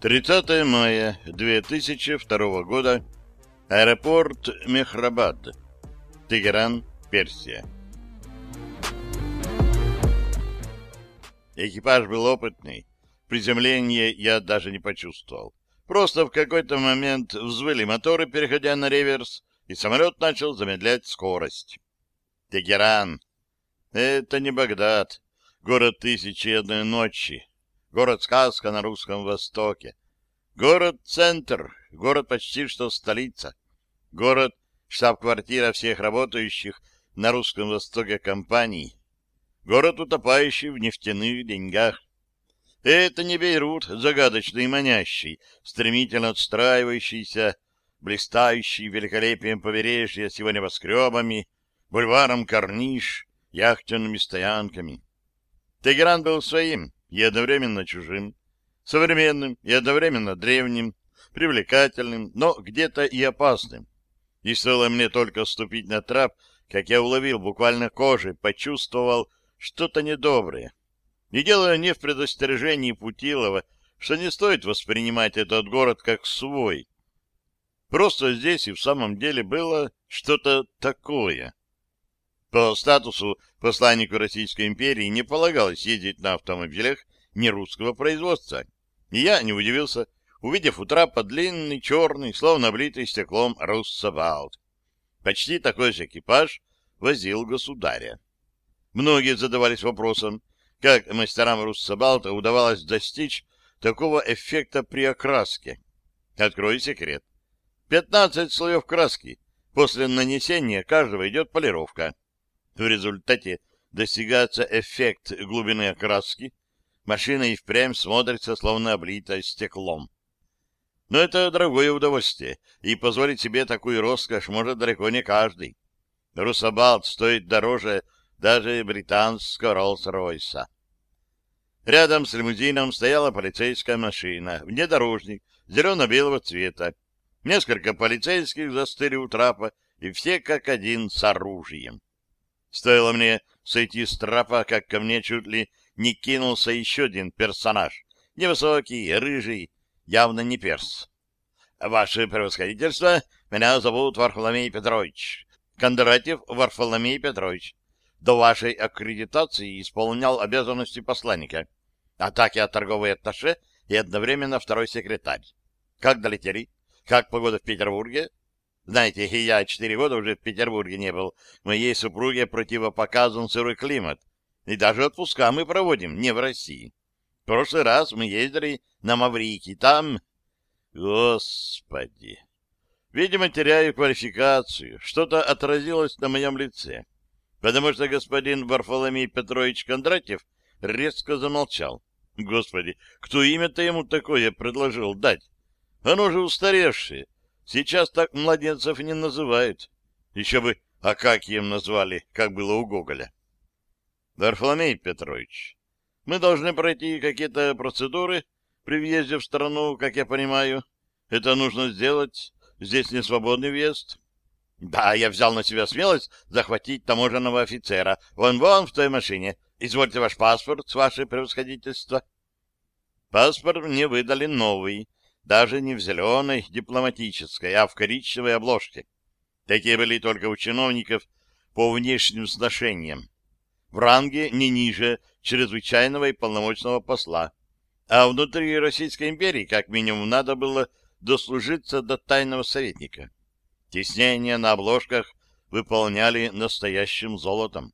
30 мая 2002 года. Аэропорт Мехрабад. Тегеран, Персия. Экипаж был опытный. Приземление я даже не почувствовал. Просто в какой-то момент взвыли моторы, переходя на реверс, и самолет начал замедлять скорость. Тегеран. Это не Багдад, город тысячи одной ночи, город-сказка на Русском Востоке. Город-центр, город почти что столица, город штаб-квартира всех работающих на Русском Востоке компаний, город, утопающий в нефтяных деньгах. Это не Бейрут, загадочный и манящий, стремительно отстраивающийся, блистающий великолепием побережья с его небоскребами, бульваром Карниш, яхтенными стоянками. Тегеран был своим и одновременно чужим, современным и одновременно древним, привлекательным, но где-то и опасным. И стоило мне только ступить на трап, как я уловил буквально кожей, почувствовал что-то недоброе. И дело не в предостережении Путилова, что не стоит воспринимать этот город как свой. Просто здесь и в самом деле было что-то такое. По статусу посланнику Российской империи не полагалось ездить на автомобилях нерусского производства. И я не удивился, увидев у трапа длинный, черный, словно облитый стеклом Руссабалт. Почти такой же экипаж возил государя. Многие задавались вопросом, как мастерам Руссабалта удавалось достичь такого эффекта при окраске. Открою секрет. 15 слоев краски. После нанесения каждого идет полировка. В результате достигается эффект глубины окраски, машина и впрямь смотрится, словно облитая стеклом. Но это дорогое удовольствие, и позволить себе такую роскошь может далеко не каждый. Русабалт стоит дороже даже британского Роллс-Ройса. Рядом с лимузином стояла полицейская машина, внедорожник, зелено-белого цвета. Несколько полицейских застыли у трапа, и все как один с оружием. Стоило мне сойти с трапа, как ко мне чуть ли не кинулся еще один персонаж. Невысокий, рыжий, явно не перс. Ваше превосходительство, меня зовут Варфоломей Петрович. Кондратьев Варфоломей Петрович. До вашей аккредитации исполнял обязанности посланника. А так я торговый атташе и одновременно второй секретарь. Как долетели? Как погода в Петербурге? Знаете, я четыре года уже в Петербурге не был. Моей супруге противопоказан сырой климат. И даже отпуска мы проводим не в России. В прошлый раз мы ездили на Маврики. Там... Господи! Видимо, теряю квалификацию. Что-то отразилось на моем лице. Потому что господин Варфоломей Петрович Кондратьев резко замолчал. Господи, кто имя-то ему такое предложил дать? Оно же устаревшее. Сейчас так младенцев не называют. Еще бы Акакием назвали, как было у Гоголя. Варфоломей Петрович, мы должны пройти какие-то процедуры при въезде в страну, как я понимаю. Это нужно сделать. Здесь не свободный въезд. Да, я взял на себя смелость захватить таможенного офицера. Вон-вон в той машине. Извольте ваш паспорт, ваше превосходительство. Паспорт мне выдали новый, даже не в зеленой дипломатической, а в коричневой обложке. Такие были только у чиновников по внешним сношениям. В ранге не ниже чрезвычайного и полномочного посла. А внутри Российской империи, как минимум, надо было дослужиться до тайного советника. Теснения на обложках выполняли настоящим золотом.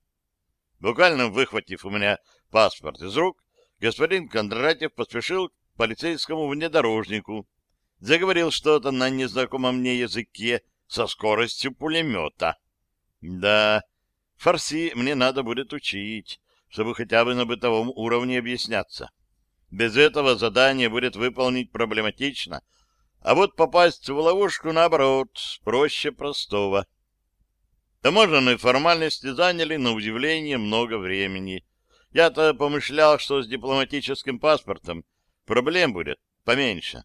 Буквально выхватив у меня паспорт из рук, господин Кондратьев поспешил полицейскому внедорожнику, заговорил что-то на незнакомом мне языке со скоростью пулемета. Да, фарси мне надо будет учить, чтобы хотя бы на бытовом уровне объясняться. Без этого задание будет выполнить проблематично, а вот попасть в ловушку, наоборот, проще простого. Таможенные формальности заняли, на удивление, много времени. Я-то помышлял, что с дипломатическим паспортом Проблем будет поменьше.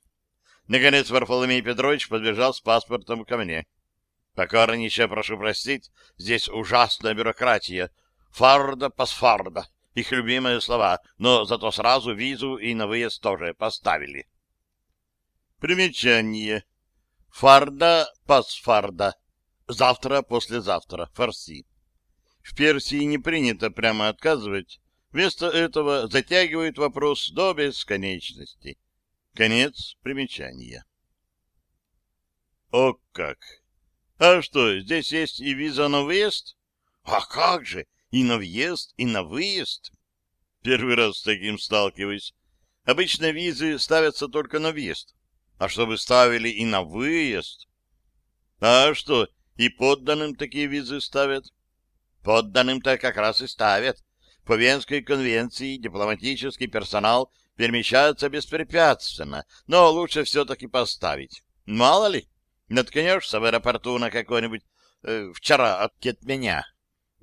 Наконец Варфоломей Петрович подбежал с паспортом ко мне. Покорнейше прошу простить, здесь ужасная бюрократия. Фарда пасфарда. Их любимые слова, но зато сразу визу и на выезд тоже поставили. Примечание. Фарда, пасфарда. Завтра, послезавтра. Фарси. В Персии не принято прямо отказывать. Вместо этого затягивают вопрос до бесконечности. Конец примечания. О как! А что, здесь есть и виза на выезд? А как же! И на въезд, и на выезд. Первый раз с таким сталкиваюсь. Обычно визы ставятся только на въезд. А чтобы ставили и на выезд? А что, и подданным такие визы ставят? Подданным-то как раз и ставят. По Венской конвенции дипломатический персонал перемещается беспрепятственно, но лучше все-таки поставить. Мало ли, наткнешься в аэропорту на какой-нибудь э, вчера от меня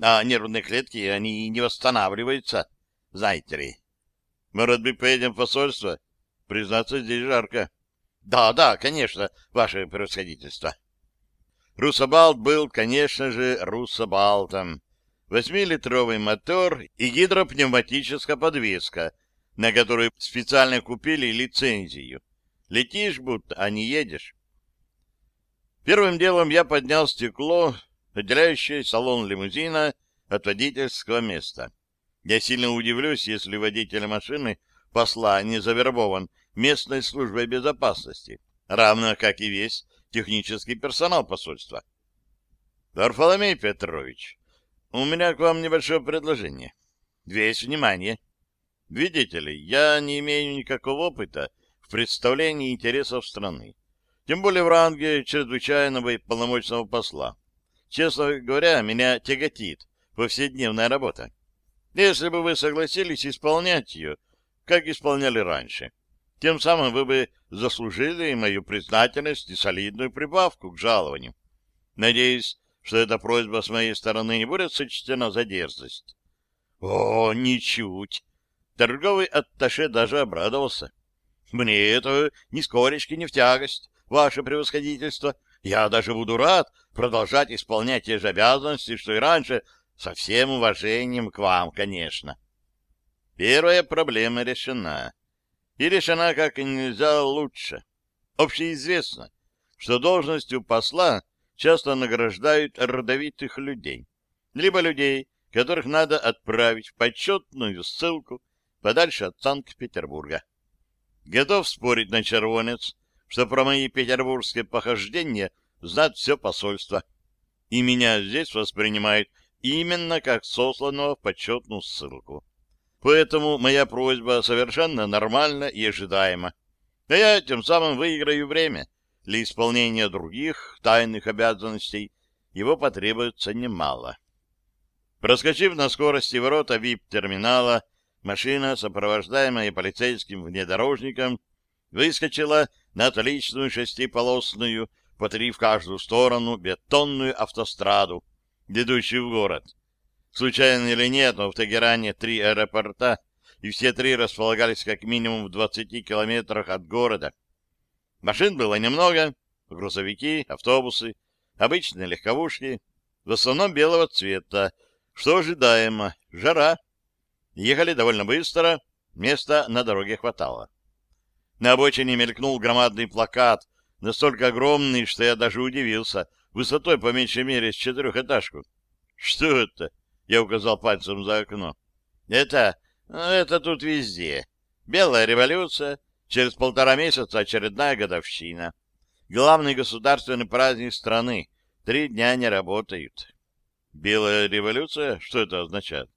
а нервные клетки, они не восстанавливаются, знаете ли. Может быть, поедем в посольство? Признаться, здесь жарко. Да, да, конечно, ваше превосходительство. Русабалт был, конечно же, Русабалтом. Восьмилитровый мотор и гидропневматическая подвеска, на которую специально купили лицензию. Летишь будто, а не едешь. Первым делом я поднял стекло, отделяющее салон лимузина от водительского места. Я сильно удивлюсь, если водитель машины посла не завербован местной службой безопасности, равно как и весь технический персонал посольства. Варфоломей Петрович, у меня к вам небольшое предложение. Весь внимание. Видите ли, я не имею никакого опыта в представлении интересов страны, тем более в ранге чрезвычайного и полномочного посла. Честно говоря, меня тяготит повседневная работа. Если бы вы согласились исполнять ее, как исполняли раньше, тем самым вы бы заслужили мою признательность и солидную прибавку к жалованию. Надеюсь, что эта просьба с моей стороны не будет сочтена за дерзость. О, ничуть! Торговый атташе даже обрадовался. Мне это ни скоречки, ни в тягость, ваше превосходительство. Я даже буду рад продолжать исполнять те же обязанности, что и раньше, со всем уважением к вам, конечно. Первая проблема решена. И решена как нельзя лучше. Общеизвестно, что должностью посла часто награждают родовитых людей, либо людей, которых надо отправить в почетную ссылку подальше от Санкт-Петербурга. Готов спорить на червонец, что про мои петербургские похождения знает все посольство. И меня здесь воспринимают именно как сосланного в почетную ссылку. Поэтому моя просьба совершенно нормальна и ожидаема. А я тем самым выиграю время. Для исполнения других тайных обязанностей его потребуется немало. Проскочив на скорости ворота ВИП-терминала, машина, сопровождаемая полицейским внедорожником, выскочила на отличную шестиполосную, по три в каждую сторону, бетонную автостраду, ведущую в город. Случайно или нет, но в Тегеране три аэропорта, и все три располагались как минимум в 20 километрах от города. Машин было немного, грузовики, автобусы, обычные легковушки, в основном белого цвета, что ожидаемо, жара. Ехали довольно быстро, места на дороге хватало. На обочине мелькнул громадный плакат, настолько огромный, что я даже удивился, высотой по меньшей мере с четырехэтажку. «Что это?» — я указал пальцем за окно. «Это... это тут везде. Белая революция, через полтора месяца очередная годовщина. Главный государственный праздник страны. Три дня не работают». «Белая революция? Что это означает?»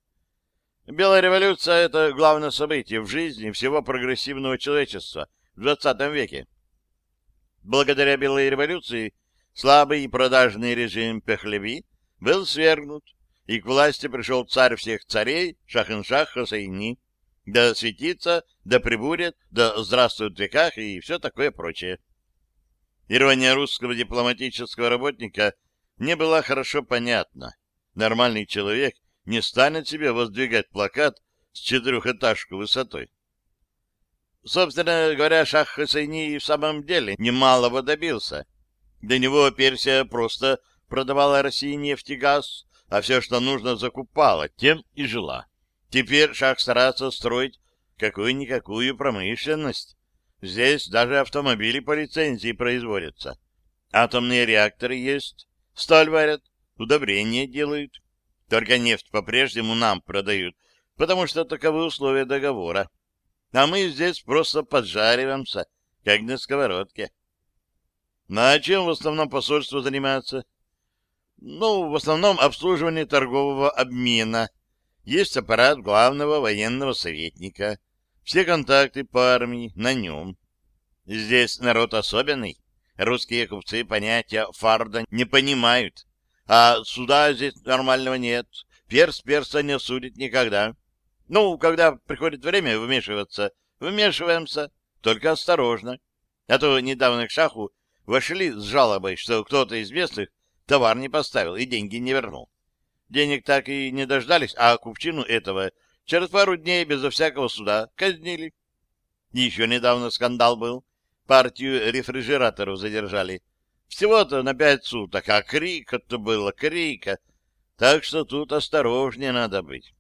Белая революция — это главное событие в жизни всего прогрессивного человечества в 20 веке. Благодаря Белой революции слабый и продажный режим Пехлеви был свергнут, и к власти пришел царь всех царей Шахеншах Хосейни. Да светится, да прибудет, да здравствует в веках и все такое прочее. Ирония русского дипломатического работника не была хорошо понятна. Нормальный человек — не станет себе воздвигать плакат с четырехэтажку высотой. Собственно говоря, Шах Хусейни в самом деле немалого добился. До него Персия просто продавала России нефть и газ, а все, что нужно, закупала, тем и жила. Теперь Шах старается строить какую-никакую промышленность. Здесь даже автомобили по лицензии производятся. Атомные реакторы есть, сталь варят, удобрения делают. Только нефть по-прежнему нам продают, потому что таковы условия договора. А мы здесь просто поджариваемся, как на сковородке. Ну, а чем в основном посольство занимается? Ну, в основном обслуживание торгового обмена. Есть аппарат главного военного советника. Все контакты по армии на нем. Здесь народ особенный. Русские купцы понятия фарда не понимают. А суда здесь нормального нет. Перс перса не судит никогда. Ну, когда приходит время вмешиваться, вмешиваемся, только осторожно. А то недавно к шаху вошли с жалобой, что кто-то из местных товар не поставил и деньги не вернул. Денег так и не дождались, а купчину этого через пару дней безо всякого суда казнили. Еще недавно скандал был. Партию рефрижераторов задержали. Всего-то на пять суток, а крика-то было, крика. Так что тут осторожнее надо быть.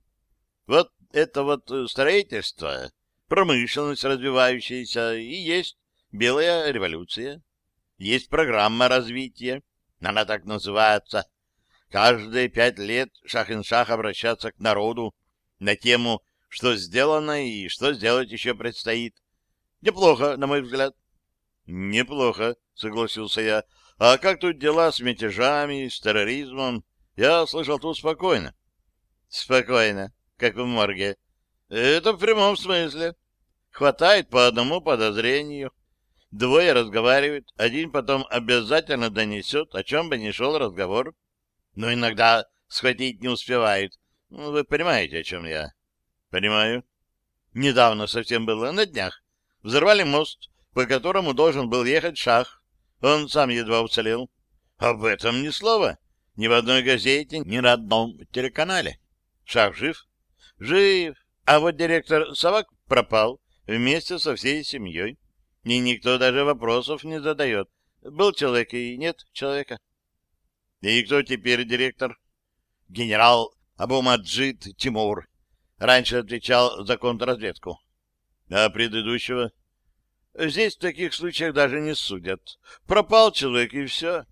Вот это вот э, строительство, промышленность развивающаяся, и есть белая революция. Есть программа развития, она так называется. Каждые пять лет шах-ин-шах обращаться к народу на тему, что сделано и что сделать еще предстоит. Неплохо, на мой взгляд. Неплохо, согласился я. А как тут дела с мятежами, с терроризмом? Я слышал, тут спокойно. Спокойно, как в морге. Это в прямом смысле. Хватает по одному подозрению. Двое разговаривают, один потом обязательно донесет, о чем бы ни шел разговор. Но иногда схватить не успевают. Ну, вы понимаете, о чем я? Понимаю. Недавно совсем было, на днях. Взорвали мост, по которому должен был ехать шах. Он сам едва уцелел. Об этом ни слова. Ни в одной газете, ни на одном телеканале. Шах жив? Жив. А вот директор Савак пропал вместе со всей семьей. И никто даже вопросов не задает. Был человек и нет человека. И кто теперь директор? Генерал Абумаджид Тимур. Раньше отвечал за контрразведку. А предыдущего? Здесь в таких случаях даже не судят. Пропал человек, и все.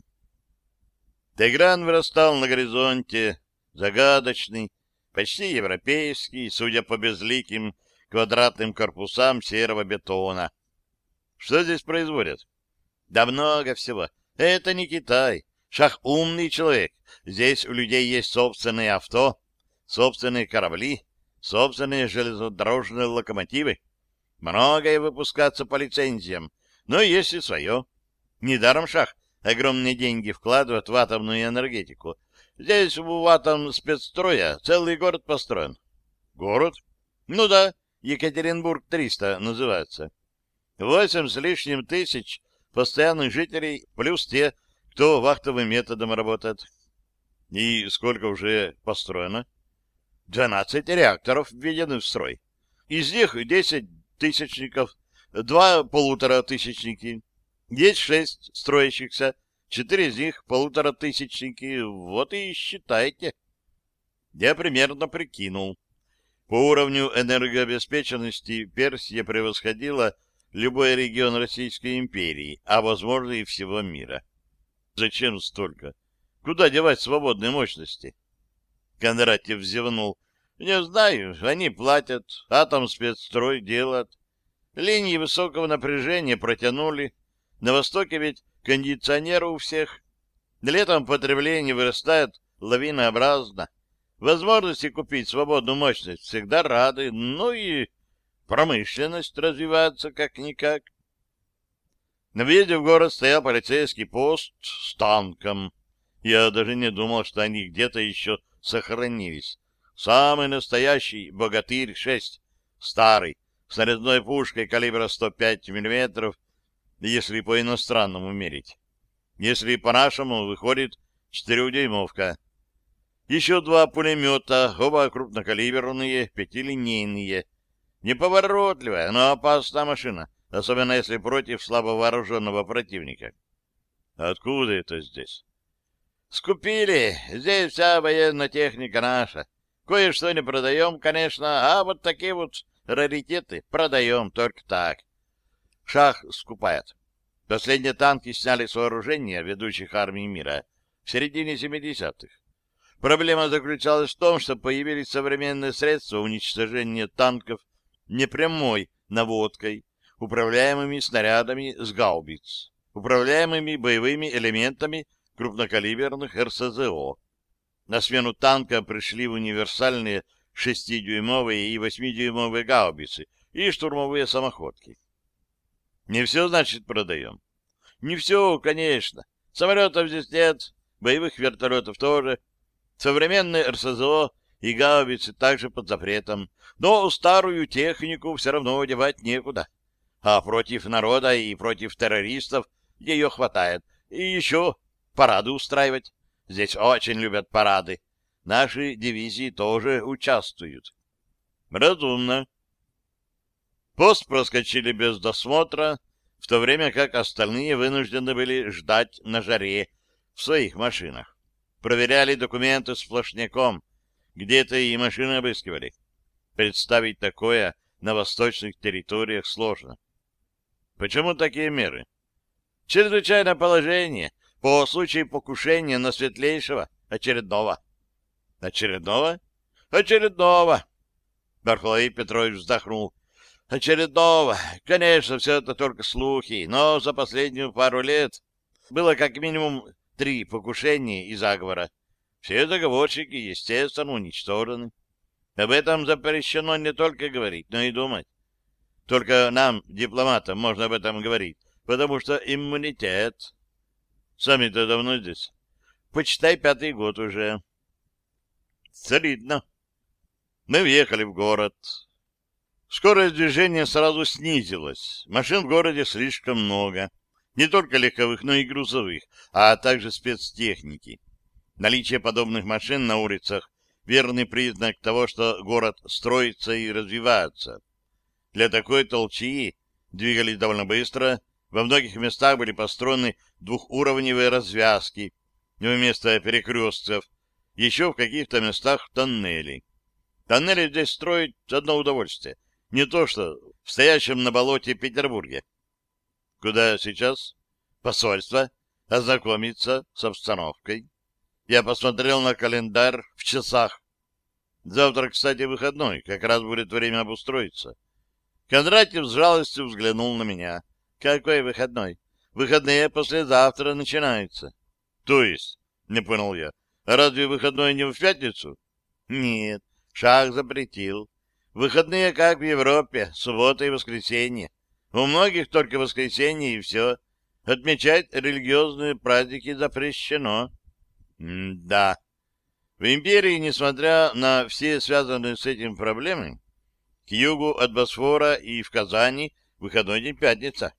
Тегран вырастал на горизонте, загадочный, почти европейский, судя по безликим квадратным корпусам серого бетона. Что здесь производят? Да много всего. Это не Китай. Шах умный человек. Здесь у людей есть собственные авто, собственные корабли, собственные железнодорожные локомотивы. Многое выпускаться по лицензиям, но есть и свое. Недаром Шах огромные деньги вкладывает в атомную энергетику. Здесь у атом спецстроя целый город построен. Город? Ну да, Екатеринбург-300 называется. Восемь с лишним тысяч постоянных жителей, плюс те, кто вахтовым методом работает. И сколько уже построено? Двенадцать реакторов введены в строй. Из них десять тысячников, два полутора тысячники. Есть шесть строящихся, четыре из них полутора тысячники. Вот и считайте. Я примерно прикинул. По уровню энергообеспеченности Персия превосходила любой регион Российской империи, а, возможно, и всего мира. Зачем столько? Куда девать свободные мощности? Кондратьев зевнул. Не знаю, они платят, атом спецстрой делают. Линии высокого напряжения протянули. На Востоке ведь кондиционеры у всех. Летом потребление вырастает лавинообразно. Возможности купить свободную мощность всегда рады, ну и Промышленность развивается как-никак. На въезде в город стоял полицейский пост с танком. Я даже не думал, что они где-то еще сохранились. Самый настоящий «Богатырь-6», старый, с нарезной пушкой калибра 105 мм, если по-иностранному мерить. Если по-нашему, выходит четырехдюймовка. Еще два пулемета, оба крупнокалиберные, пятилинейные, Неповоротливая, но опасная машина, особенно если против слабо вооруженного противника. Откуда это здесь? Скупили. Здесь вся военная техника наша. Кое-что не продаем, конечно, а вот такие вот раритеты продаем только так. Шах скупает. Последние танки сняли с вооружения ведущих армий мира в середине 70-х. Проблема заключалась в том, что появились современные средства уничтожения танков непрямой наводкой, управляемыми снарядами с гаубиц, управляемыми боевыми элементами крупнокалиберных РСЗО. На смену танка пришли универсальные 6-дюймовые и 8-дюймовые гаубицы и штурмовые самоходки. Не все, значит, продаем. Не все, конечно. Самолетов здесь нет, боевых вертолетов тоже. Современные РСЗО и гаубицы также под запретом. Но старую технику все равно одевать некуда. А против народа и против террористов ее хватает. И еще парады устраивать. Здесь очень любят парады. Наши дивизии тоже участвуют. Разумно. Пост проскочили без досмотра, в то время как остальные вынуждены были ждать на жаре в своих машинах. Проверяли документы сплошняком, где-то и машины обыскивали. Представить такое на восточных территориях сложно. Почему такие меры? Чрезвычайное положение по случаю покушения на светлейшего очередного. Очередного? Очередного! Бархлои Петрович вздохнул. Очередного. Конечно, все это только слухи, но за последнюю пару лет было как минимум три покушения и заговора. Все договорщики, естественно, уничтожены. Об этом запрещено не только говорить, но и думать. Только нам, дипломатам, можно об этом говорить, потому что иммунитет. Сами-то давно здесь. Почитай пятый год уже. Солидно. Мы въехали в город. Скорость движения сразу снизилась. Машин в городе слишком много. Не только легковых, но и грузовых, а также спецтехники. Наличие подобных машин на улицах — верный признак того, что город строится и развивается. Для такой толчии двигались довольно быстро, во многих местах были построены двухуровневые развязки вместо перекрестков, еще в каких-то местах тоннели. Тоннели здесь строить одно удовольствие — не то что в стоящем на болоте Петербурге. Куда сейчас? Посольство. Ознакомиться с обстановкой. Я посмотрел на календарь в часах. Завтра, кстати, выходной. Как раз будет время обустроиться. Кондратьев с жалостью взглянул на меня. Какой выходной? Выходные послезавтра начинаются. То есть, не понял я, разве выходной не в пятницу? Нет, шах запретил. Выходные, как в Европе, суббота и воскресенье. У многих только воскресенье и все. Отмечать религиозные праздники запрещено. Да. В империи, несмотря на все связанные с этим проблемы, к югу от Босфора и в Казани выходной день пятница.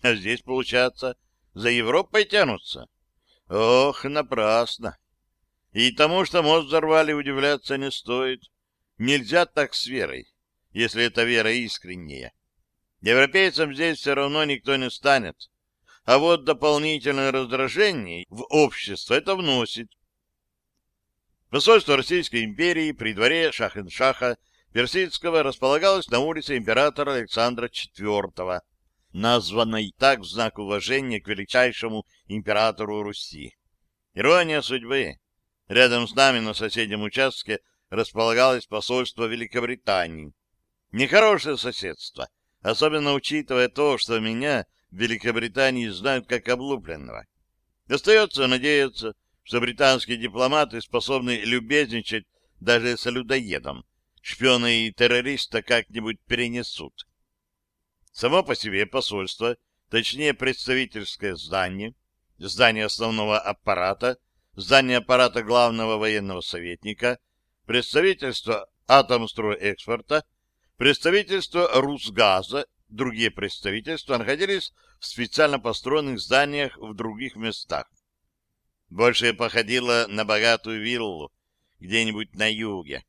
А здесь, получается, за Европой тянутся. Ох, напрасно. И тому, что мост взорвали, удивляться не стоит. Нельзя так с верой, если эта вера искренняя. Европейцам здесь все равно никто не станет. А вот дополнительное раздражение в общество это вносит. Посольство Российской империи при дворе Шахеншаха Персидского располагалось на улице императора Александра IV, названной так в знак уважения к величайшему императору Руси. Ирония судьбы. Рядом с нами на соседнем участке располагалось посольство Великобритании. Нехорошее соседство, особенно учитывая то, что меня в Великобритании знают как облупленного. Остается надеяться, что британские дипломаты способны любезничать даже с людоедом. Шпионы и террориста как-нибудь перенесут. Само по себе посольство, точнее представительское здание, здание основного аппарата, здание аппарата главного военного советника — представительство Атомстройэкспорта, представительство Русгаза, другие представительства находились в специально построенных зданиях в других местах. Больше походило на богатую виллу где-нибудь на юге.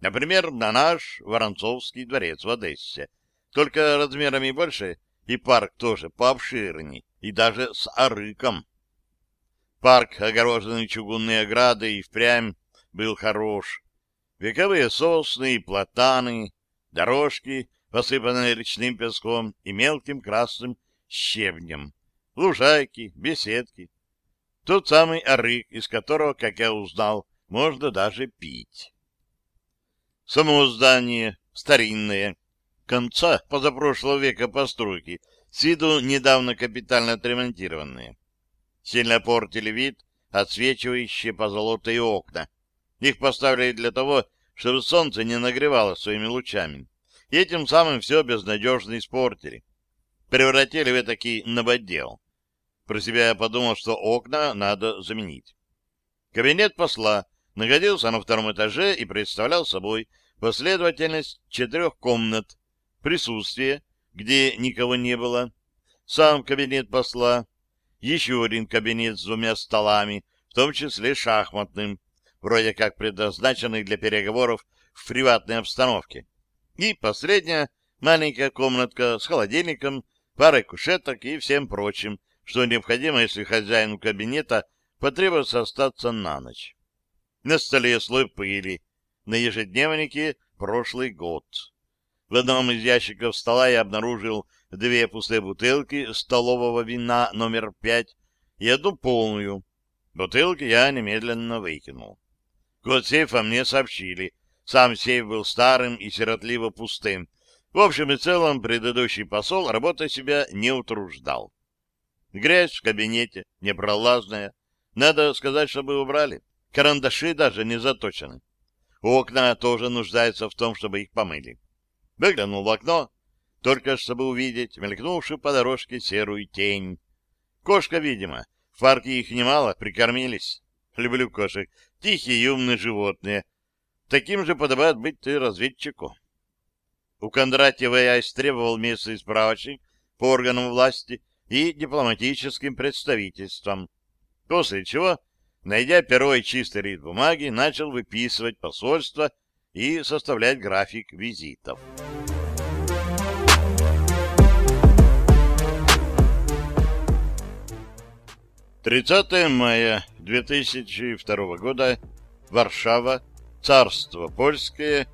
Например, на наш Воронцовский дворец в Одессе, только размерами больше, и парк тоже пообширней, и даже с арыком. Парк, огороженный чугунной оградой, и впрямь был хорош, вековые сосны и платаны, дорожки, посыпанные речным песком и мелким красным щебнем, лужайки, беседки. Тот самый арык, из которого, как я узнал, можно даже пить. Само здание старинное, конца позапрошлого века постройки, с виду недавно капитально отремонтированные. Сильно портили вид отсвечивающие позолотые окна. Их поставили для того, чтобы солнце не нагревало своими лучами. И этим самым все безнадежно испортили. Превратили в этакий новодел. Про себя я подумал, что окна надо заменить. Кабинет посла находился на втором этаже и представлял собой последовательность четырех комнат, присутствие, где никого не было, сам кабинет посла, еще один кабинет с двумя столами, в том числе шахматным, вроде как предназначенный для переговоров в приватной обстановке. И последняя маленькая комнатка с холодильником, парой кушеток и всем прочим, что необходимо, если хозяину кабинета потребуется остаться на ночь. На столе слой пыли, на ежедневнике прошлый год. В одном из ящиков стола я обнаружил две пустые бутылки столового вина номер пять и одну полную. Бутылки я немедленно выкинул. Код сейфа мне сообщили. Сам сейф был старым и сиротливо пустым. В общем и целом, предыдущий посол работой себя не утруждал. Грязь в кабинете, непролазная. Надо сказать, чтобы убрали. Карандаши даже не заточены. Окна тоже нуждаются в том, чтобы их помыли. Выглянул в окно, только чтобы увидеть мелькнувшую по дорожке серую тень. Кошка, видимо. В парке их немало, прикормились. Люблю кошек. Тихие и умные животные. Таким же подобает быть и разведчику. У Кондратьева я истребовал местный справочник по органам власти и дипломатическим представительствам, после чего, найдя перо и чистый лист бумаги, начал выписывать посольство и составлять график визитов. 30 мая 2002 года, Варшава, Царство Польское,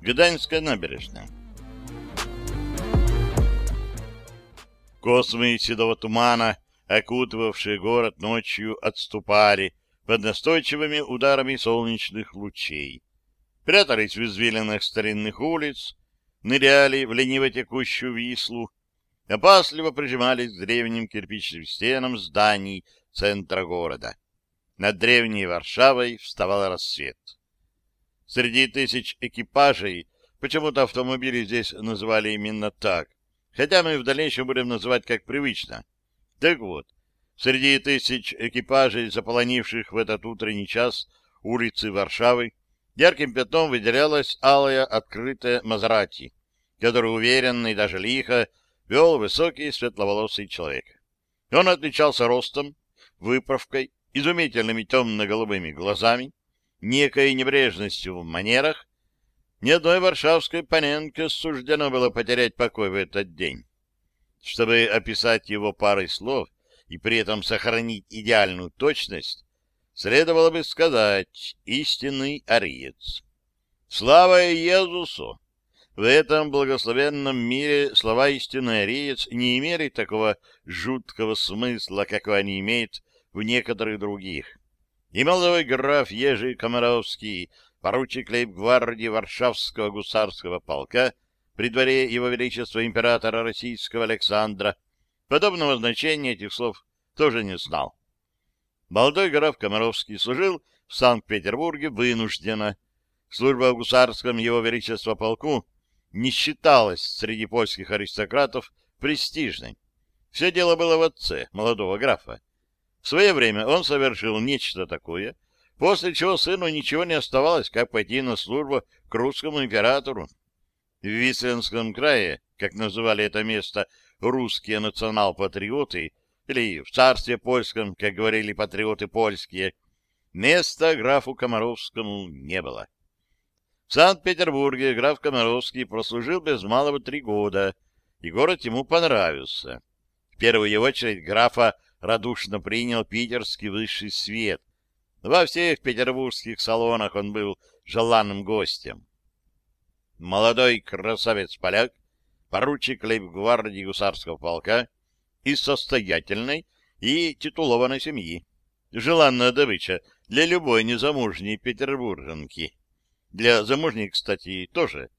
Гданьская набережная. Космы седого тумана, окутывавшие город ночью, отступали под настойчивыми ударами солнечных лучей. Прятались в извилинах старинных улиц, ныряли в лениво текущую вислу, опасливо прижимались к древним кирпичным стенам зданий центра города. Над древней Варшавой вставал рассвет. Среди тысяч экипажей, почему-то автомобили здесь называли именно так, хотя мы в дальнейшем будем называть как привычно. Так вот, среди тысяч экипажей, заполонивших в этот утренний час улицы Варшавы, ярким пятном выделялась алая открытая Мазрати, который уверенно и даже лихо вел высокий светловолосый человек. Он отличался ростом, выправкой, изумительными темно-голубыми глазами, некой небрежностью в манерах, ни одной варшавской паненке суждено было потерять покой в этот день. Чтобы описать его парой слов и при этом сохранить идеальную точность, следовало бы сказать «истинный ариец». Слава Иисусу! В этом благословенном мире слова «истинный ариец» не имели такого жуткого смысла, какого они имеют в некоторых других. И молодой граф Ежи Комаровский, поручик лейб-гвардии Варшавского гусарского полка, при дворе его величества императора российского Александра, подобного значения этих слов тоже не знал. Молодой граф Комаровский служил в Санкт-Петербурге вынужденно. Служба в гусарском его величества полку не считалась среди польских аристократов престижной. Все дело было в отце молодого графа. В свое время он совершил нечто такое, после чего сыну ничего не оставалось, как пойти на службу к русскому императору. В Висленском крае, как называли это место русские национал-патриоты, или в царстве польском, как говорили патриоты польские, места графу Комаровскому не было. В Санкт-Петербурге граф Комаровский прослужил без малого три года, и город ему понравился. В первую очередь графа радушно принял питерский высший свет. Во всех петербургских салонах он был желанным гостем. Молодой красавец-поляк поручик лейб-гвардии гусарского полка из состоятельной и титулованной семьи. Желанная добыча для любой незамужней петербурженки. Для замужней, кстати, тоже.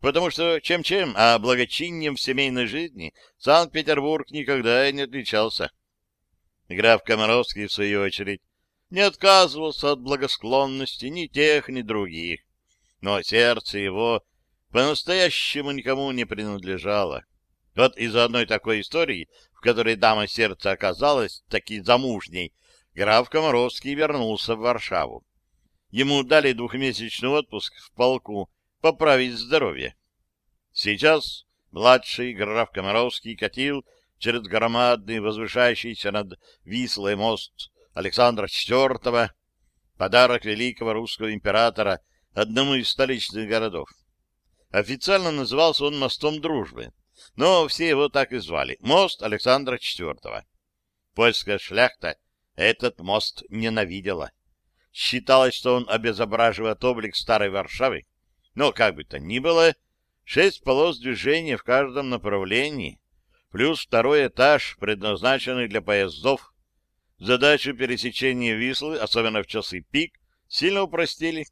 Потому что чем-чем, а благочиннием в семейной жизни Санкт-Петербург никогда и не отличался. Граф Комаровский, в свою очередь, не отказывался от благосклонности ни тех, ни других. Но сердце его по-настоящему никому не принадлежало. Вот из-за одной такой истории, в которой дама сердца оказалась таки замужней, граф Комаровский вернулся в Варшаву. Ему дали двухмесячный отпуск в полку поправить здоровье. Сейчас младший граф Комаровский катил через громадный, возвышающийся над Вислой мост Александра IV, подарок великого русского императора одному из столичных городов. Официально назывался он мостом дружбы, но все его так и звали — мост Александра IV. Польская шляхта этот мост ненавидела. Считалось, что он обезображивает облик старой Варшавы, но, как бы то ни было, шесть полос движения в каждом направлении, плюс второй этаж, предназначенный для поездов, Задачу пересечения Вислы, особенно в часы пик, сильно упростили.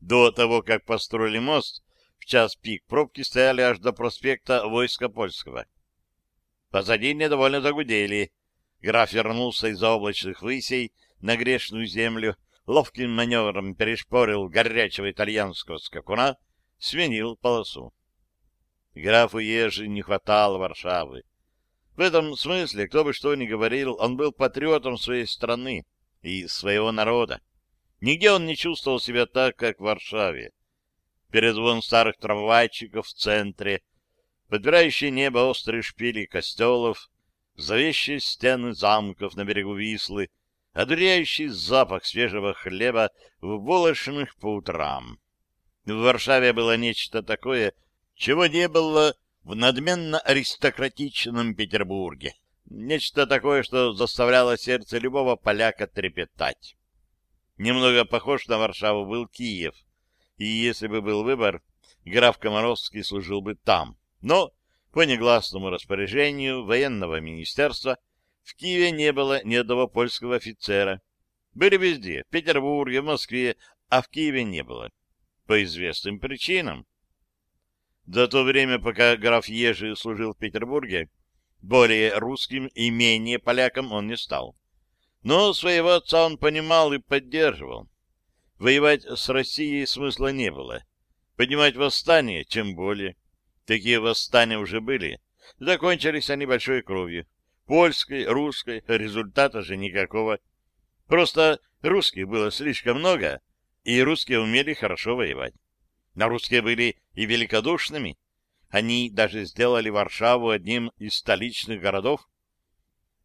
До того, как построили мост, в час пик пробки стояли аж до проспекта Войска Польского. Позади недовольно загудели. Граф вернулся из-за облачных высей на грешную землю, ловким маневром перешпорил горячего итальянского скакуна, сменил полосу. Графу Ежи не хватало Варшавы. В этом смысле, кто бы что ни говорил, он был патриотом своей страны и своего народа. Нигде он не чувствовал себя так, как в Варшаве. Перезвон старых трамвайчиков в центре, подбирающие небо острые шпили костелов, зловещие стены замков на берегу Вислы, одуряющий запах свежего хлеба в булочных по утрам. В Варшаве было нечто такое, чего не было в надменно-аристократичном Петербурге. Нечто такое, что заставляло сердце любого поляка трепетать. Немного похож на Варшаву был Киев, и если бы был выбор, граф Комаровский служил бы там. Но по негласному распоряжению военного министерства в Киеве не было ни одного польского офицера. Были везде, в Петербурге, в Москве, а в Киеве не было. По известным причинам. За то время, пока граф Ежи служил в Петербурге, более русским и менее поляком он не стал. Но своего отца он понимал и поддерживал. Воевать с Россией смысла не было. Поднимать восстание, тем более. Такие восстания уже были. Закончились они большой кровью. Польской, русской, результата же никакого. Просто русских было слишком много, и русские умели хорошо воевать. На русские были и великодушными. Они даже сделали Варшаву одним из столичных городов.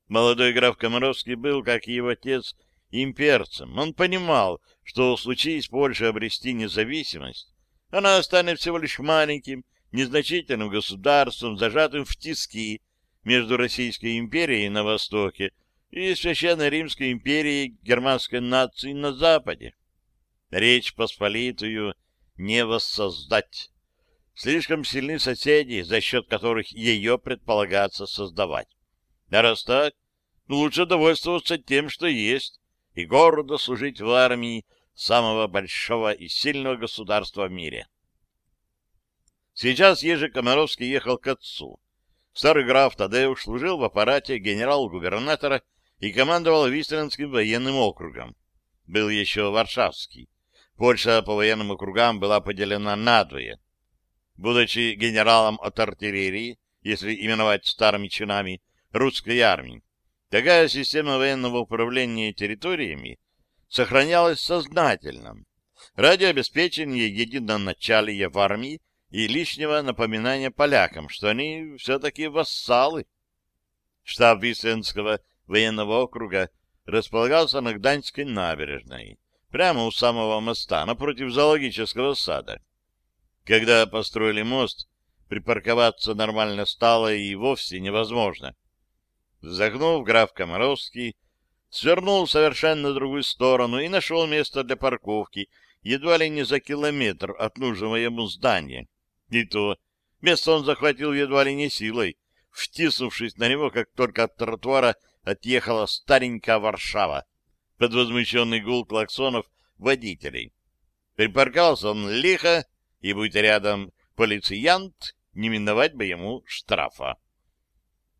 Молодой граф Комаровский был, как и его отец, имперцем. Он понимал, что, случись Польше обрести независимость, она останется всего лишь маленьким, незначительным государством, зажатым в тиски между Российской империей на востоке и Священной Римской империей германской нации на западе. Речь Посполитую не воссоздать. Слишком сильны соседи, за счет которых ее предполагается создавать. А раз так, лучше довольствоваться тем, что есть, и гордо служить в армии самого большого и сильного государства в мире. Сейчас Ежи Комаровский ехал к отцу. Старый граф Тадеуш служил в аппарате генерал-губернатора и командовал Висленским военным округом. Был еще Варшавский. Польша по военным округам была поделена надвое. Будучи генералом от артиллерии, если именовать старыми чинами, русской армии, такая система военного управления территориями сохранялась сознательно ради обеспечения единоначалия в армии и лишнего напоминания полякам, что они все-таки вассалы. Штаб Висленского военного округа располагался на Гданьской набережной прямо у самого моста, напротив зоологического сада. Когда построили мост, припарковаться нормально стало и вовсе невозможно. Вздохнув, граф Комаровский свернул в совершенно другую сторону и нашел место для парковки едва ли не за километр от нужного ему здания. И то Место он захватил едва ли не силой, втиснувшись на него, как только от тротуара отъехала старенькая Варшава под возмущенный гул клаксонов водителей. Припаркался он лихо, и, будь рядом полициянт, не миновать бы ему штрафа.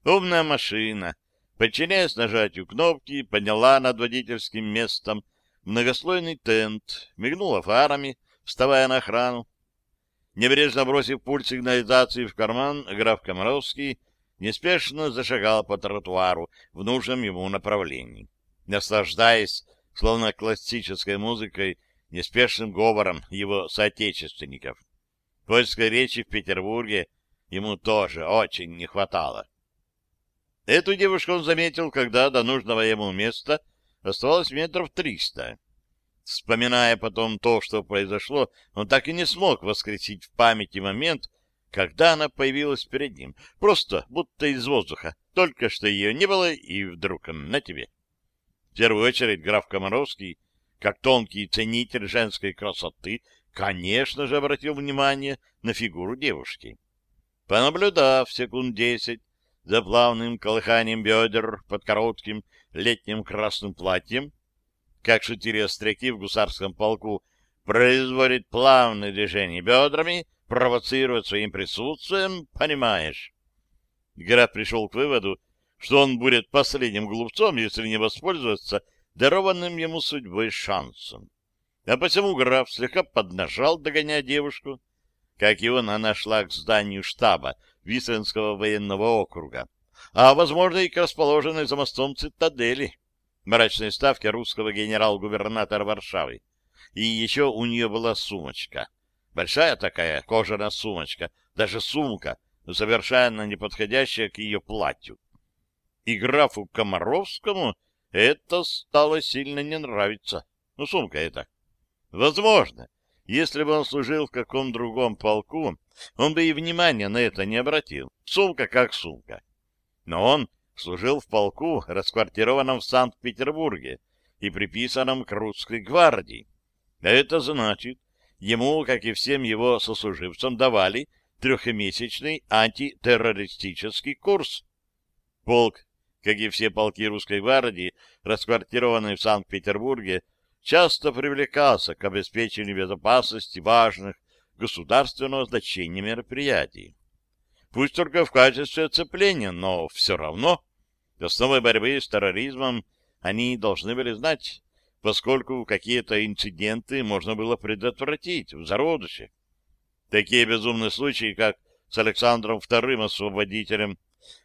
Умная машина, подчиняясь нажатию кнопки, подняла над водительским местом многослойный тент, мигнула фарами, вставая на охрану. Небрежно бросив пульт сигнализации в карман, граф Комаровский неспешно зашагал по тротуару в нужном ему направлении, наслаждаясь, словно классической музыкой, неспешным говором его соотечественников. Польской речи в Петербурге ему тоже очень не хватало. Эту девушку он заметил, когда до нужного ему места оставалось метров триста. Вспоминая потом то, что произошло, он так и не смог воскресить в памяти момент, когда она появилась перед ним, просто будто из воздуха. Только что ее не было, и вдруг на тебе. В первую очередь граф Комаровский, как тонкий ценитель женской красоты, конечно же, обратил внимание на фигуру девушки. Понаблюдав секунд десять за плавным колыханием бедер под коротким летним красным платьем, как шутили остряки в гусарском полку, производит плавное движение бедрами, провоцирует своим присутствием, понимаешь? Граф пришел к выводу, что он будет последним глупцом, если не воспользоваться дарованным ему судьбой шансом. А посему граф слегка поднажал, догоняя девушку, как его она нашла к зданию штаба Висленского военного округа, а, возможно, и к расположенной за мостом цитадели мрачной ставки русского генерал-губернатора Варшавы. И еще у нее была сумочка. Большая такая кожаная сумочка, даже сумка, совершенно не подходящая к ее платью. И графу Комаровскому это стало сильно не нравиться. Ну, сумка это. Возможно, если бы он служил в каком другом полку, он бы и внимания на это не обратил. Сумка как сумка. Но он служил в полку, расквартированном в Санкт-Петербурге и приписанном к русской гвардии. Это значит, ему, как и всем его сослуживцам, давали трехмесячный антитеррористический курс. Полк, как и все полки русской гвардии, расквартированные в Санкт-Петербурге, часто привлекался к обеспечению безопасности важных государственного значения мероприятий. Пусть только в качестве оцепления, но все равно Основой борьбы с терроризмом они должны были знать, поскольку какие-то инциденты можно было предотвратить в зародыше. Такие безумные случаи, как с Александром II освободителем,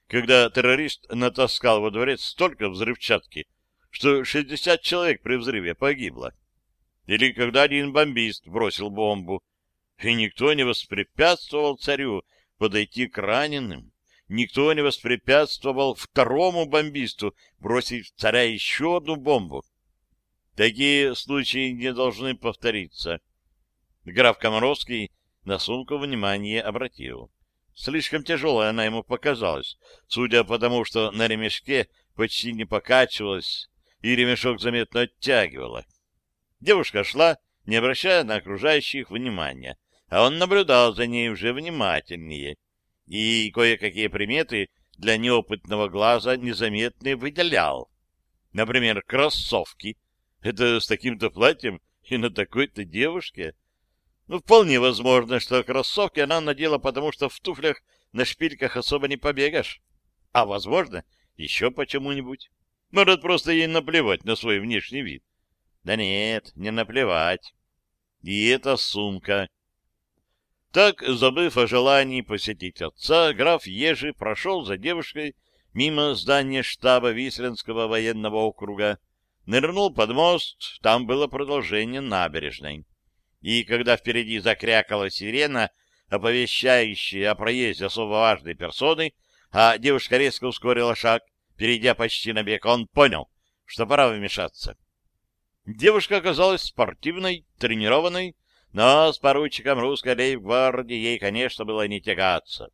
когда террорист натаскал во дворец столько взрывчатки, что 60 человек при взрыве погибло. Или когда один бомбист бросил бомбу, и никто не воспрепятствовал царю подойти к раненым никто не воспрепятствовал второму бомбисту бросить в царя еще одну бомбу. Такие случаи не должны повториться. Граф Комаровский на сумку внимание обратил. Слишком тяжелая она ему показалась, судя по тому, что на ремешке почти не покачивалась, и ремешок заметно оттягивала. Девушка шла, не обращая на окружающих внимания, а он наблюдал за ней уже внимательнее и кое-какие приметы для неопытного глаза незаметно выделял. Например, кроссовки. Это с таким-то платьем и на такой-то девушке. Ну, вполне возможно, что кроссовки она надела, потому что в туфлях на шпильках особо не побегаешь. А, возможно, еще почему-нибудь. Может, просто ей наплевать на свой внешний вид. Да нет, не наплевать. И эта сумка. Так, забыв о желании посетить отца, граф Ежи прошел за девушкой мимо здания штаба Висленского военного округа, нырнул под мост, там было продолжение набережной. И когда впереди закрякала сирена, оповещающая о проезде особо важной персоны, а девушка резко ускорила шаг, перейдя почти на бег, он понял, что пора вмешаться. Девушка оказалась спортивной, тренированной, но с поручиком русской лейб-гвардии ей, конечно, было не тягаться.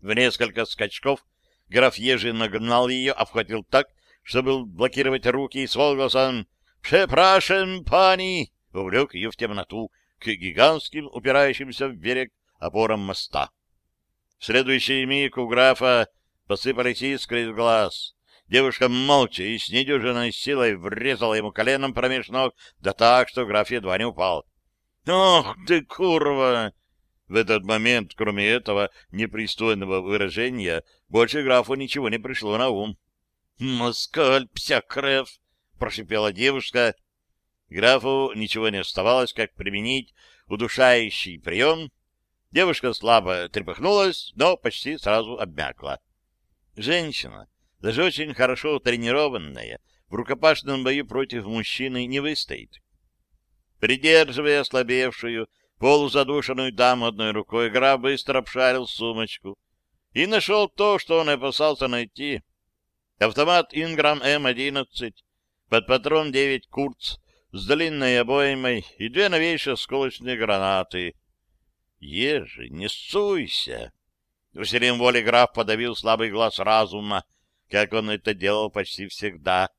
В несколько скачков граф Ежи нагнал ее, обхватил так, чтобы блокировать руки, и с возгласом «Препрашен, пани!» увлек ее в темноту к гигантским, упирающимся в берег опорам моста. В следующий миг у графа посыпались искры из глаз. Девушка молча и с недюжиной силой врезала ему коленом промеж ног, да так, что граф едва не упал. «Ох ты, курва!» В этот момент, кроме этого непристойного выражения, больше графу ничего не пришло на ум. «Москаль, псякрев!» — прошипела девушка. Графу ничего не оставалось, как применить удушающий прием. Девушка слабо трепыхнулась, но почти сразу обмякла. Женщина, даже очень хорошо тренированная, в рукопашном бою против мужчины не выстоит. Придерживая ослабевшую, полузадушенную даму одной рукой, граф быстро обшарил сумочку и нашел то, что он опасался найти. Автомат Инграм М-11, под патрон 9 Курц с длинной обоймой и две новейшие осколочные гранаты. Ежи, не суйся! Усилием воли граф подавил слабый глаз разума, как он это делал почти всегда.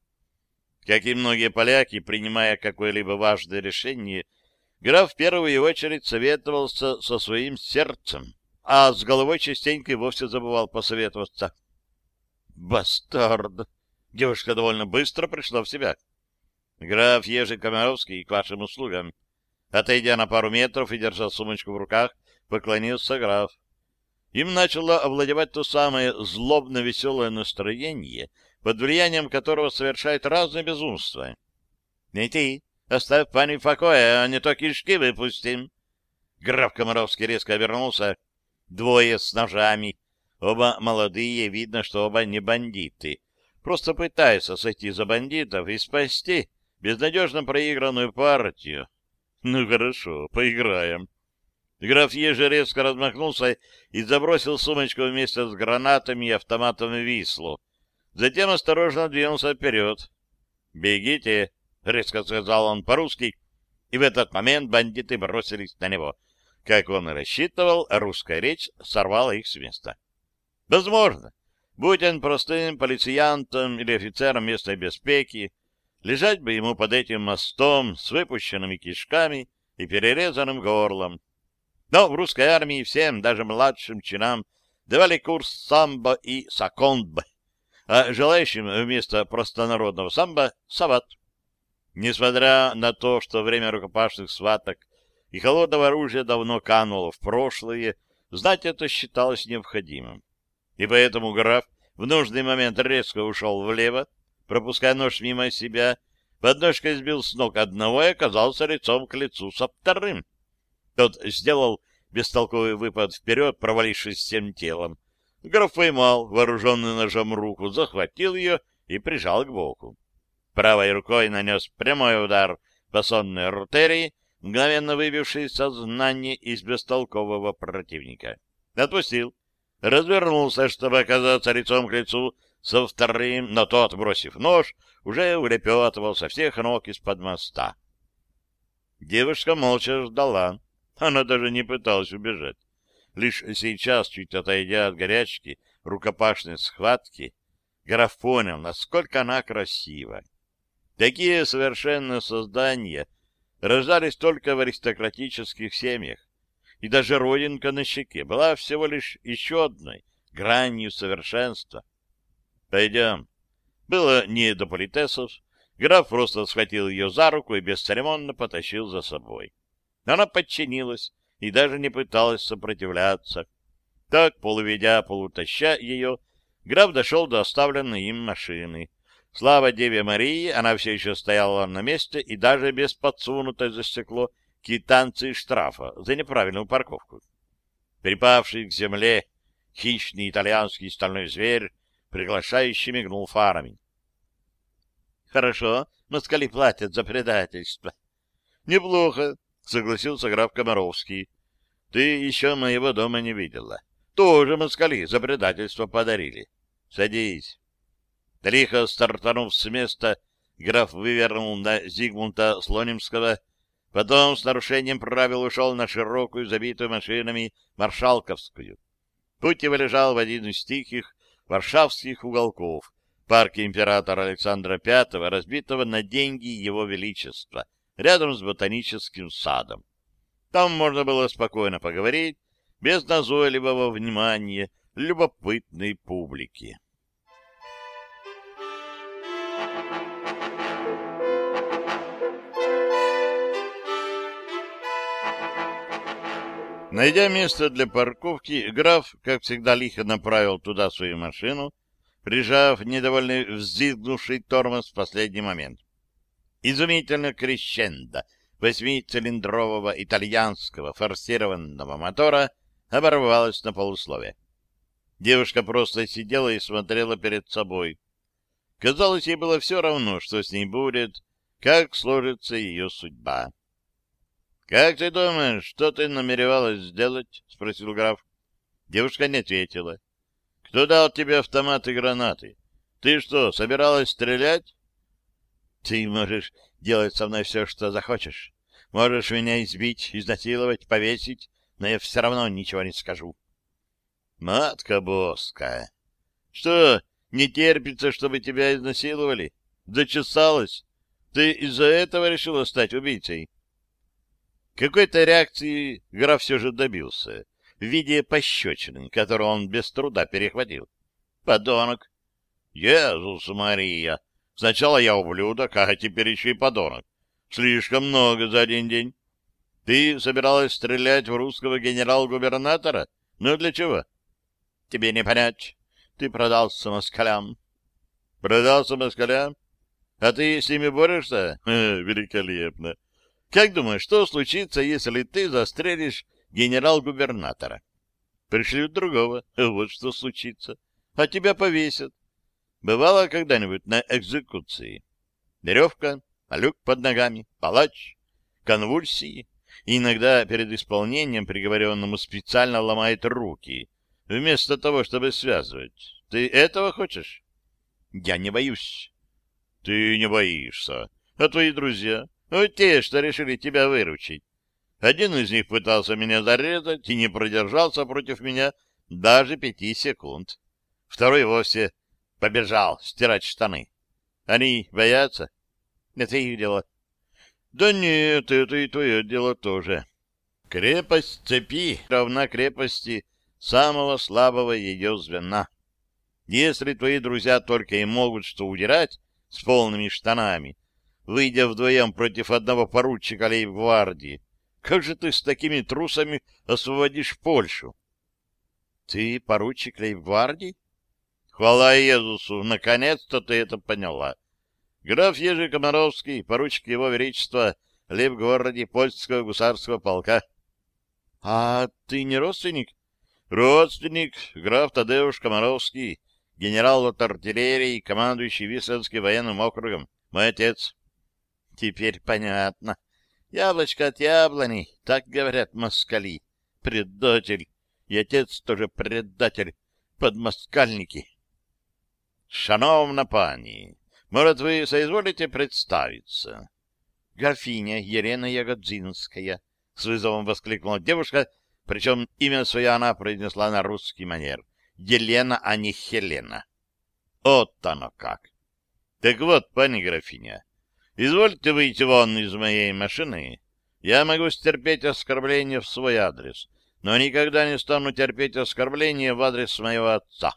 Как и многие поляки, принимая какое-либо важное решение, граф в первую очередь советовался со своим сердцем, а с головой частенько и вовсе забывал посоветоваться. «Бастард!» Девушка довольно быстро пришла в себя. «Граф Ежи Комаровский к вашим услугам». Отойдя на пару метров и держа сумочку в руках, поклонился граф. Им начало овладевать то самое злобно-веселое настроение, под влиянием которого совершает разные безумства. — Не ты, оставь пани в покое, а не то кишки выпустим. Граф Комаровский резко обернулся. Двое с ножами. Оба молодые, видно, что оба не бандиты. Просто пытаются сойти за бандитов и спасти безнадежно проигранную партию. Ну хорошо, поиграем. Граф Ежи резко размахнулся и забросил сумочку вместе с гранатами и автоматом в Вислу. Затем осторожно двинулся вперед. «Бегите!» — резко сказал он по-русски, и в этот момент бандиты бросились на него. Как он и рассчитывал, русская речь сорвала их с места. Возможно, будь он простым полициянтом или офицером местной беспеки, лежать бы ему под этим мостом с выпущенными кишками и перерезанным горлом. Но в русской армии всем, даже младшим чинам, давали курс самбо и сакондб, а желающим вместо простонародного самбо — сават. Несмотря на то, что время рукопашных сваток и холодного оружия давно кануло в прошлое, знать это считалось необходимым. И поэтому граф в нужный момент резко ушел влево, пропуская нож мимо себя, подножкой сбил с ног одного и оказался лицом к лицу со вторым. Тот сделал бестолковый выпад вперед, провалившись всем телом. Граф поймал вооруженный ножом руку, захватил ее и прижал к боку. Правой рукой нанес прямой удар по сонной артерии, мгновенно выбивший сознание из бестолкового противника. Отпустил. Развернулся, чтобы оказаться лицом к лицу со вторым, но тот, бросив нож, уже улепетывал со всех ног из-под моста. Девушка молча ждала. Она даже не пыталась убежать. Лишь сейчас, чуть отойдя от горячки, рукопашной схватки, граф понял, насколько она красива. Такие совершенные создания рождались только в аристократических семьях, и даже родинка на щеке была всего лишь еще одной гранью совершенства. «Пойдем». Было не до политесов, граф просто схватил ее за руку и бесцеремонно потащил за собой. Она подчинилась и даже не пыталась сопротивляться. Так, полуведя, полутаща ее, граф дошел до оставленной им машины. Слава Деве Марии, она все еще стояла на месте и даже без подсунутой за стекло квитанции штрафа за неправильную парковку. Припавший к земле хищный итальянский стальной зверь приглашающий мигнул фарами. — Хорошо, москали платят за предательство. — Неплохо, — согласился граф Комаровский. — Ты еще моего дома не видела. Тоже москали за предательство подарили. Садись. Лихо стартанув с места, граф вывернул на Зигмунта Слонимского, потом с нарушением правил ушел на широкую, забитую машинами, Маршалковскую. Путь его лежал в один из тихих варшавских уголков парка императора Александра V, разбитого на деньги Его Величества — рядом с ботаническим садом. Там можно было спокойно поговорить, без назойливого внимания любопытной публики. Найдя место для парковки, граф, как всегда, лихо направил туда свою машину, прижав недовольный взвизгнувший тормоз в последний момент. Изумительно крещендо восьмицилиндрового итальянского форсированного мотора оборвалось на полуслове. Девушка просто сидела и смотрела перед собой. Казалось, ей было все равно, что с ней будет, как сложится ее судьба. «Как ты думаешь, что ты намеревалась сделать?» — спросил граф. Девушка не ответила. «Кто дал тебе автомат и гранаты? Ты что, собиралась стрелять?» «Ты можешь делать со мной все, что захочешь. Можешь меня избить, изнасиловать, повесить, но я все равно ничего не скажу». «Матка боска! Что, не терпится, чтобы тебя изнасиловали? Зачесалась? Ты из-за этого решила стать убийцей?» Какой-то реакции граф все же добился в виде пощечины, которую он без труда перехватил. Подонок! Иисус Мария! Сначала я ублюдок, а теперь еще и подонок. Слишком много за один день. Ты собиралась стрелять в русского генерал-губернатора? Ну, для чего? Тебе не понять. Ты продался москалям. Продался москалям? А ты с ними борешься? Великолепно. Как думаешь, что случится, если ты застрелишь генерал-губернатора? Пришлют другого. Вот что случится. А тебя повесят. Бывало когда-нибудь на экзекуции? Веревка, люк под ногами, палач, конвульсии. Иногда перед исполнением приговоренному специально ломает руки, вместо того, чтобы связывать. Ты этого хочешь? Я не боюсь. Ты не боишься. А твои друзья? Вот те, что решили тебя выручить. Один из них пытался меня зарезать и не продержался против меня даже пяти секунд. Второй вовсе побежал стирать штаны. Они боятся? Это их дело. Да нет, это и твое дело тоже. Крепость цепи равна крепости самого слабого ее звена. Если твои друзья только и могут что удирать с полными штанами, выйдя вдвоем против одного поручика лейб-гвардии. Как же ты с такими трусами освободишь Польшу? Ты поручик лейб-гвардии? Хвала Иисусу, наконец-то ты это поняла. Граф Ежи Комаровский, поручик его величества, лейб-гвардии польского гусарского полка. А ты не родственник? Родственник, граф Тадеуш Комаровский, генерал от артиллерии, командующий Висленским военным округом, мой отец. Теперь понятно. Яблочко от яблони, так говорят москали. Предатель. И отец тоже предатель. Подмоскальники. Шановна пани, может, вы соизволите представиться? Графиня Елена Ягодзинская, с вызовом воскликнула девушка, причем имя свое она произнесла на русский манер. Елена, а не Хелена. Вот оно как. Так вот, пани графиня, Извольте выйти вон из моей машины. Я могу стерпеть оскорбление в свой адрес, но никогда не стану терпеть оскорбление в адрес моего отца.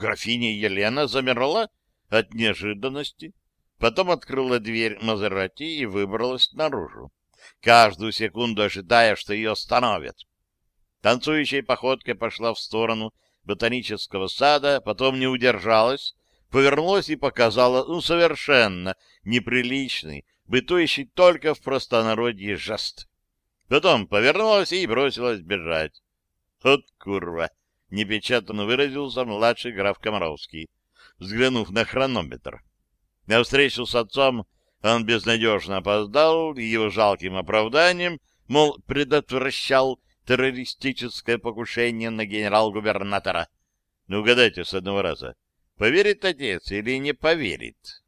Графиня Елена замерла от неожиданности, потом открыла дверь Мазерати и выбралась наружу, каждую секунду ожидая, что ее остановят. Танцующей походкой пошла в сторону ботанического сада, потом не удержалась повернулась и показала, ну, совершенно неприличный, бытующий только в простонародье жест. Потом повернулась и бросилась бежать. Вот курва! Непечатанно выразился младший граф Комаровский, взглянув на хронометр. На встречу с отцом он безнадежно опоздал, и его жалким оправданием, мол, предотвращал террористическое покушение на генерал-губернатора. Ну, угадайте с одного раза. Поверит отец или не поверит?